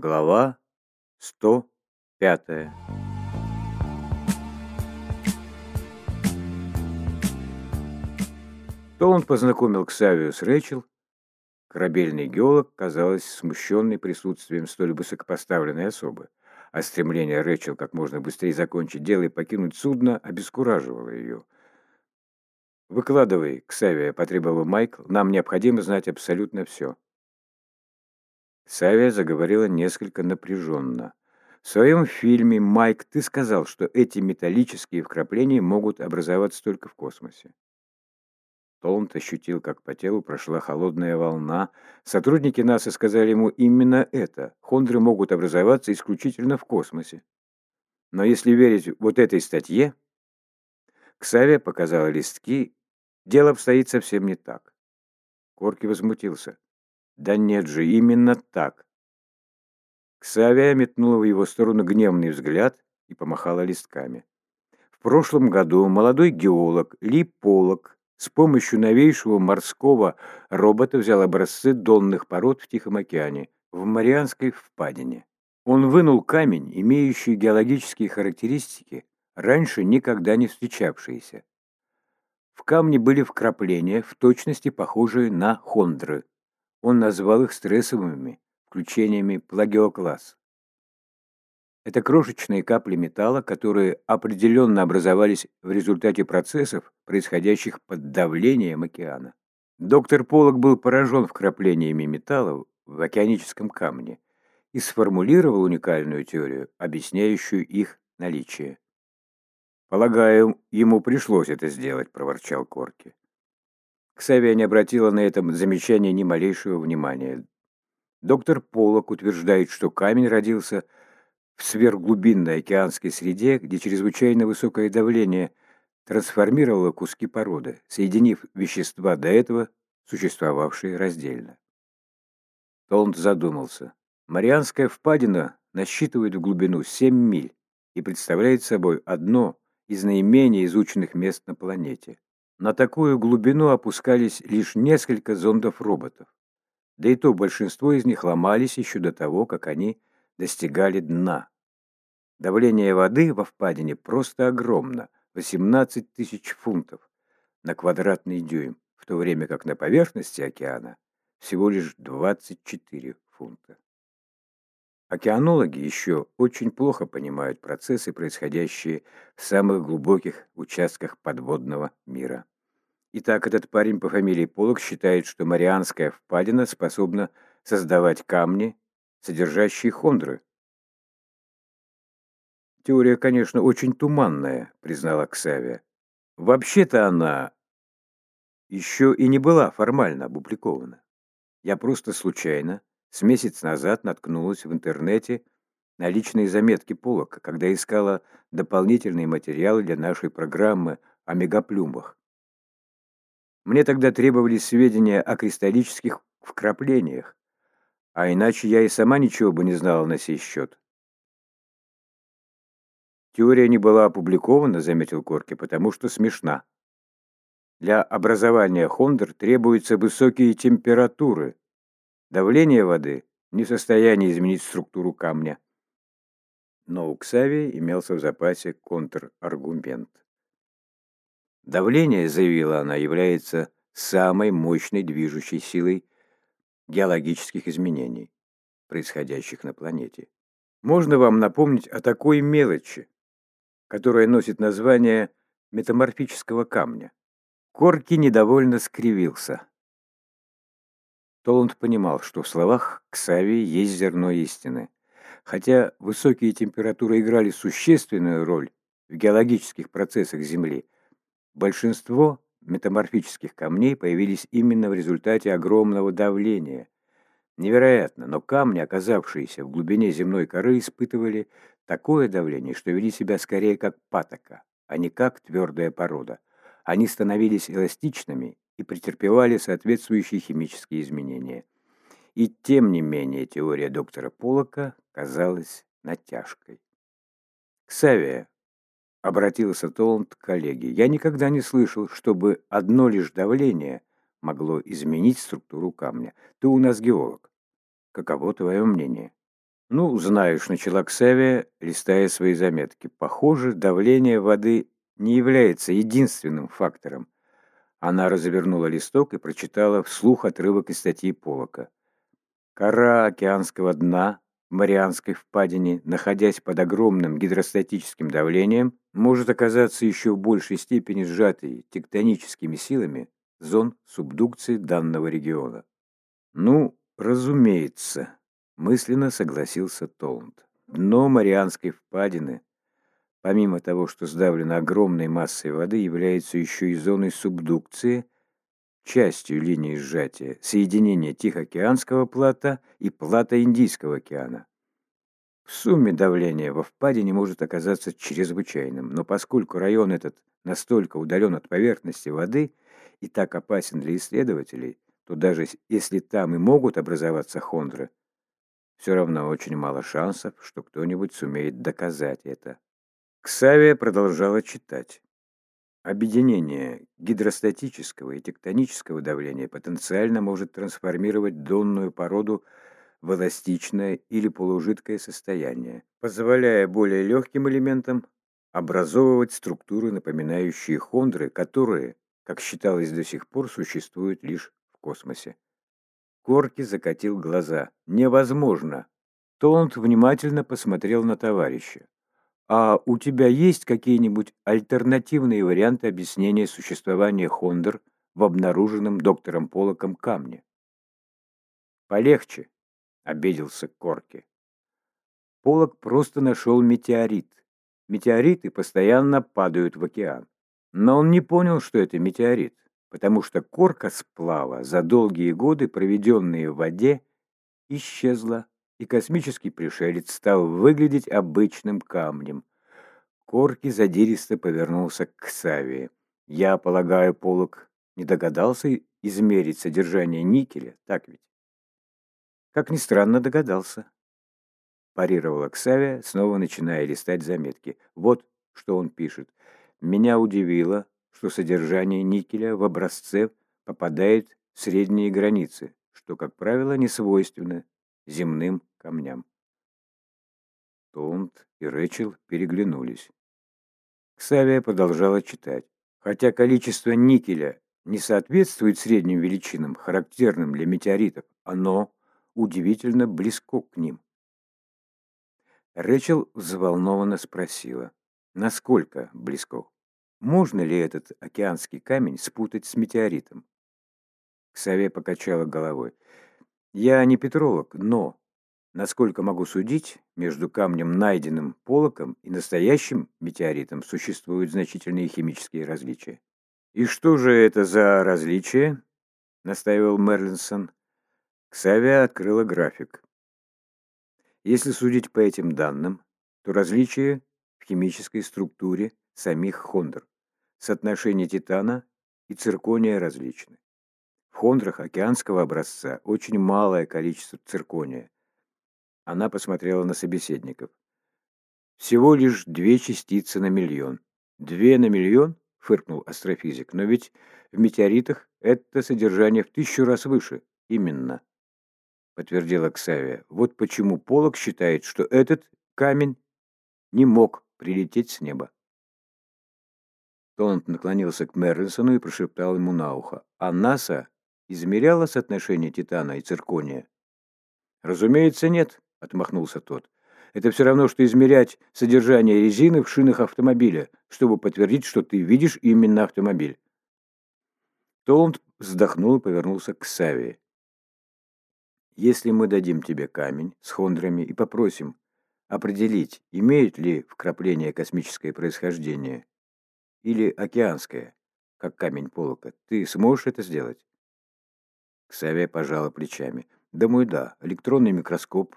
Глава 105 То он познакомил Ксавию с Рэчел. Корабельный геолог, казалось, смущенный присутствием столь высокопоставленной особы, а стремление Рэчел как можно быстрее закончить дело и покинуть судно обескураживало ее. «Выкладывай, Ксавия», — потребовал Майкл, — «нам необходимо знать абсолютно все». Савия заговорила несколько напряженно. В своем фильме «Майк» ты сказал, что эти металлические вкрапления могут образоваться только в космосе. Толнт ощутил, как по телу прошла холодная волна. Сотрудники НАСА сказали ему именно это. Хондры могут образоваться исключительно в космосе. Но если верить вот этой статье, Ксавия показала листки, дело обстоит совсем не так. Корки возмутился. Да нет же, именно так. Ксавия метнула в его сторону гневный взгляд и помахала листками. В прошлом году молодой геолог Ли Полок с помощью новейшего морского робота взял образцы донных пород в Тихом океане, в Марианской впадине. Он вынул камень, имеющий геологические характеристики, раньше никогда не встречавшиеся. В камне были вкрапления, в точности похожие на хондры. Он назвал их стрессовыми включениями плагиокласс. Это крошечные капли металла, которые определенно образовались в результате процессов, происходящих под давлением океана. Доктор Полок был поражен вкраплениями металла в океаническом камне и сформулировал уникальную теорию, объясняющую их наличие. «Полагаю, ему пришлось это сделать», — проворчал Корки. Ксавия не обратила на это замечание ни малейшего внимания. Доктор Полок утверждает, что камень родился в сверхглубинной океанской среде, где чрезвычайно высокое давление трансформировало куски породы, соединив вещества до этого, существовавшие раздельно. Толнд задумался. Марианская впадина насчитывает в глубину 7 миль и представляет собой одно из наименее изученных мест на планете. На такую глубину опускались лишь несколько зондов-роботов. Да и то большинство из них ломались еще до того, как они достигали дна. Давление воды во впадине просто огромно – 18 тысяч фунтов на квадратный дюйм, в то время как на поверхности океана всего лишь 24 фунта. Океанологи еще очень плохо понимают процессы, происходящие в самых глубоких участках подводного мира. Итак, этот парень по фамилии Полок считает, что Марианская впадина способна создавать камни, содержащие хондры. Теория, конечно, очень туманная, признала Ксавия. Вообще-то она еще и не была формально опубликована. Я просто случайно с месяц назад наткнулась в интернете на личные заметки Полока, когда искала дополнительные материалы для нашей программы о мегаплюмбах. Мне тогда требовались сведения о кристаллических вкраплениях, а иначе я и сама ничего бы не знала на сей счет. Теория не была опубликована, заметил Корки, потому что смешна. Для образования хондр требуются высокие температуры, Давление воды не в состоянии изменить структуру камня. Но у Ксавии имелся в запасе контраргумент. Давление, заявила она, является самой мощной движущей силой геологических изменений, происходящих на планете. Можно вам напомнить о такой мелочи, которая носит название метаморфического камня. Корки недовольно скривился. Толанд понимал, что в словах Ксавии есть зерно истины. Хотя высокие температуры играли существенную роль в геологических процессах Земли, большинство метаморфических камней появились именно в результате огромного давления. Невероятно, но камни, оказавшиеся в глубине земной коры, испытывали такое давление, что вели себя скорее как патока, а не как твердая порода. Они становились эластичными и претерпевали соответствующие химические изменения. И тем не менее теория доктора Полока казалась натяжкой. «Ксавия», — обратился Толанд к коллеге, — «я никогда не слышал, чтобы одно лишь давление могло изменить структуру камня. Ты у нас геолог. Каково твое мнение?» Ну, знаешь, начала Ксавия, листая свои заметки. Похоже, давление воды не является единственным фактором. Она развернула листок и прочитала вслух отрывок из статьи Полока. Кора океанского дна в Марианской впадине, находясь под огромным гидростатическим давлением, может оказаться еще в большей степени сжатой тектоническими силами зон субдукции данного региона. Ну, разумеется, мысленно согласился Толланд. Дно Марианской впадины, помимо того, что сдавлено огромной массой воды, является еще и зоной субдукции, частью линии сжатия, соединения Тихоокеанского плата и плата Индийского океана. В сумме давление во впадине может оказаться чрезвычайным, но поскольку район этот настолько удален от поверхности воды и так опасен для исследователей, то даже если там и могут образоваться хондры, все равно очень мало шансов, что кто-нибудь сумеет доказать это. Ксавия продолжала читать. Объединение гидростатического и тектонического давления потенциально может трансформировать донную породу в эластичное или полужидкое состояние, позволяя более легким элементам образовывать структуры, напоминающие хондры, которые, как считалось до сих пор, существуют лишь в космосе. Корки закатил глаза. «Невозможно!» Толанд внимательно посмотрел на товарища. «А у тебя есть какие-нибудь альтернативные варианты объяснения существования хондр в обнаруженном доктором Полоком камне?» «Полегче», — обиделся Корки. Полок просто нашел метеорит. Метеориты постоянно падают в океан. Но он не понял, что это метеорит потому что корка сплава за долгие годы, проведенные в воде, исчезла, и космический пришелец стал выглядеть обычным камнем. Корки задиристо повернулся к Савии. «Я полагаю, Полок не догадался измерить содержание никеля, так ведь?» «Как ни странно, догадался», – парировала Ксавия, снова начиная листать заметки. «Вот что он пишет. Меня удивило, что содержание никеля в образце попадает в средние границы, что, как правило, не свойственно земным камням. Толнд и Рэчел переглянулись. Ксавия продолжала читать. Хотя количество никеля не соответствует средним величинам, характерным для метеоритов, оно удивительно близко к ним. Рэчел взволнованно спросила, насколько близко? Можно ли этот океанский камень спутать с метеоритом? Ксаве покачала головой. Я не петролог, но, насколько могу судить, между камнем, найденным полоком, и настоящим метеоритом существуют значительные химические различия. «И что же это за различия?» — настаивал Мерлинсон. Ксавия открыла график. Если судить по этим данным, то различия в химической структуре самих хондр. Соотношение титана и циркония различны. В хондрах океанского образца очень малое количество циркония. Она посмотрела на собеседников. Всего лишь две частицы на миллион. Две на миллион? Фыркнул астрофизик. Но ведь в метеоритах это содержание в тысячу раз выше. Именно. Подтвердила Ксавия. Вот почему Полок считает, что этот камень не мог прилететь с неба. Толанд наклонился к Мерлинсону и прошептал ему на ухо. «А НАСА измеряла соотношение титана и циркония?» «Разумеется, нет», — отмахнулся тот. «Это все равно, что измерять содержание резины в шинах автомобиля, чтобы подтвердить, что ты видишь именно автомобиль». Толанд вздохнул и повернулся к Савии. «Если мы дадим тебе камень с хондрами и попросим определить, имеют ли вкрапления космическое происхождение, или океанское, как камень полока. Ты сможешь это сделать?» Ксавия пожала плечами. «Думаю, да. Электронный микроскоп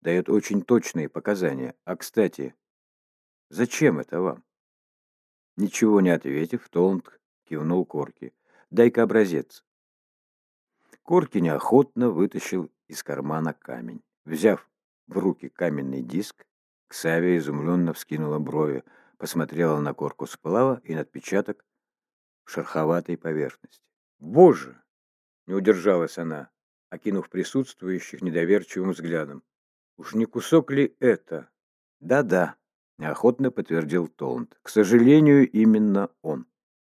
дает очень точные показания. А, кстати, зачем это вам?» Ничего не ответив, Толнг кивнул Корки. «Дай-ка образец». Корки неохотно вытащил из кармана камень. Взяв в руки каменный диск, Ксавия изумленно вскинула брови посмотрела на корку сплава и на отпечаток в шероховатой поверхности. «Боже!» — не удержалась она, окинув присутствующих недоверчивым взглядом. Уж не кусок ли это? Да-да, неохотно подтвердил Толланд. К сожалению, именно он.